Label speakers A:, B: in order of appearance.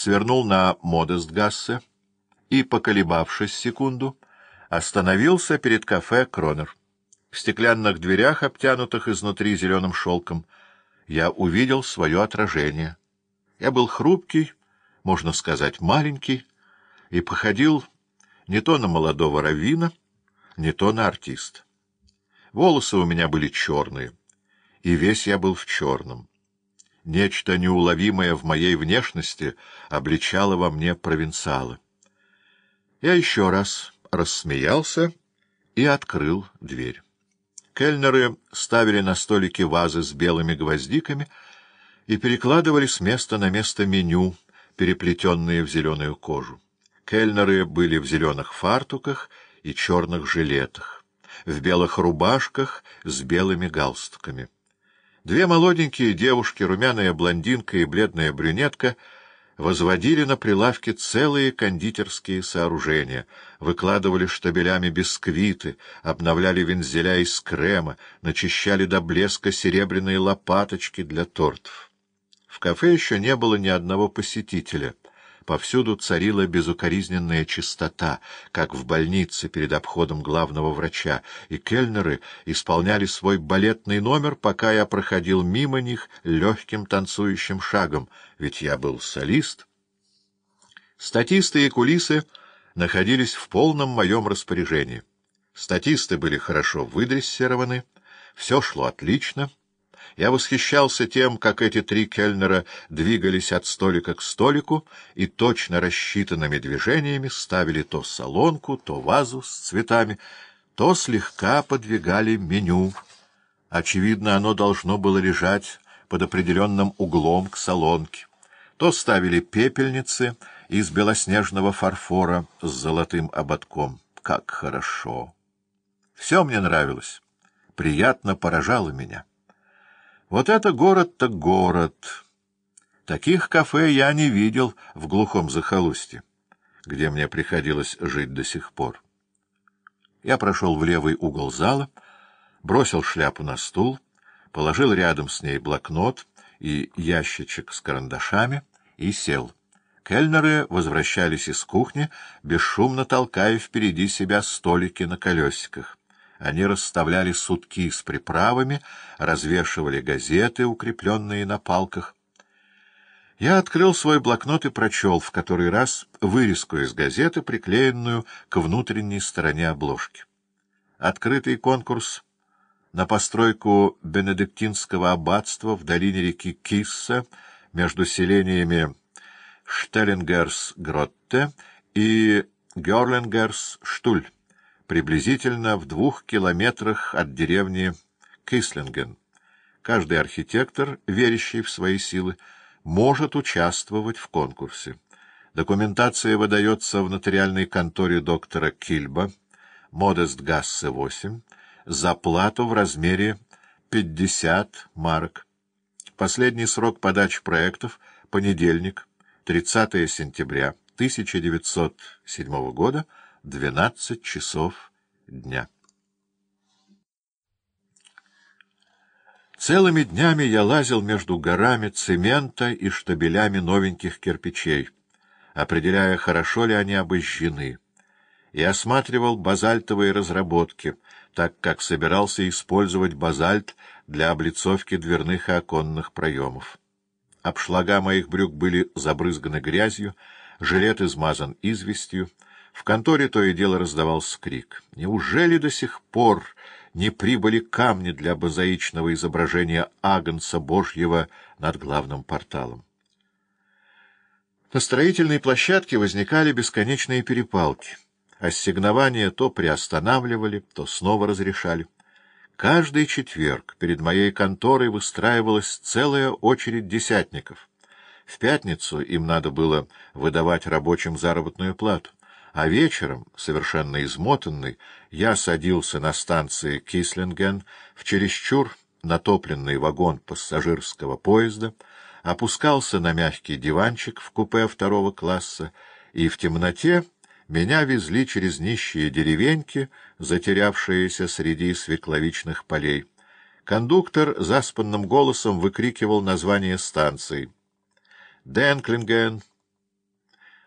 A: свернул на Модестгассе и, поколебавшись секунду, остановился перед кафе «Кронер». В стеклянных дверях, обтянутых изнутри зеленым шелком, я увидел свое отражение. Я был хрупкий, можно сказать, маленький, и походил не то на молодого раввина, не то на артиста. Волосы у меня были черные, и весь я был в черном. Нечто неуловимое в моей внешности обличало во мне провинциала. Я еще раз рассмеялся и открыл дверь. Кельнеры ставили на столике вазы с белыми гвоздиками и перекладывали с места на место меню, переплетенные в зеленую кожу. Кельнеры были в зеленых фартуках и черных жилетах, в белых рубашках с белыми галстуками. Две молоденькие девушки, румяная блондинка и бледная брюнетка, возводили на прилавке целые кондитерские сооружения, выкладывали штабелями бисквиты, обновляли вензеля из крема, начищали до блеска серебряные лопаточки для тортов. В кафе еще не было ни одного посетителя — Повсюду царила безукоризненная чистота, как в больнице перед обходом главного врача, и кельнеры исполняли свой балетный номер, пока я проходил мимо них легким танцующим шагом, ведь я был солист. Статисты и кулисы находились в полном моем распоряжении. Статисты были хорошо выдрессированы, все шло отлично — я восхищался тем, как эти три кельнера двигались от столика к столику и точно рассчитанными движениями ставили то солонку, то вазу с цветами, то слегка подвигали меню. Очевидно, оно должно было лежать под определенным углом к солонке. То ставили пепельницы из белоснежного фарфора с золотым ободком. Как хорошо! Все мне нравилось, приятно поражало меня. Вот это город так город. Таких кафе я не видел в глухом захолустье, где мне приходилось жить до сих пор. Я прошел в левый угол зала, бросил шляпу на стул, положил рядом с ней блокнот и ящичек с карандашами и сел. Кельнеры возвращались из кухни, бесшумно толкая впереди себя столики на колесиках. Они расставляли сутки с приправами, развешивали газеты, укрепленные на палках. Я открыл свой блокнот и прочел в который раз вырезку из газеты, приклеенную к внутренней стороне обложки. Открытый конкурс на постройку бенедиктинского аббатства в долине реки Кисса между селениями Штеллингерс-Гротте и Герлингерс-Штуль приблизительно в двух километрах от деревни Кислинген. Каждый архитектор, верящий в свои силы, может участвовать в конкурсе. Документация выдается в нотариальной конторе доктора Кильба, Модестгассе 8, за плату в размере 50 марок. Последний срок подачи проектов — понедельник, 30 сентября 1907 года, двенадцать часов дня. Целыми днями я лазил между горами цемента и штабелями новеньких кирпичей, определяя, хорошо ли они обожжены, и осматривал базальтовые разработки, так как собирался использовать базальт для облицовки дверных и оконных проемов. Обшлага моих брюк были забрызганы грязью, жилет измазан известью, в конторе то и дело раздавался крик. Неужели до сих пор не прибыли камни для базаичного изображения Агнца Божьего над главным порталом? На строительной площадке возникали бесконечные перепалки. Ассигнования то приостанавливали, то снова разрешали. Каждый четверг перед моей конторой выстраивалась целая очередь десятников. В пятницу им надо было выдавать рабочим заработную плату а вечером, совершенно измотанный, я садился на станции Кислинген в чересчур натопленный вагон пассажирского поезда, опускался на мягкий диванчик в купе второго класса, и в темноте меня везли через нищие деревеньки, затерявшиеся среди свекловичных полей. Кондуктор заспанным голосом выкрикивал название станции. Денклинген,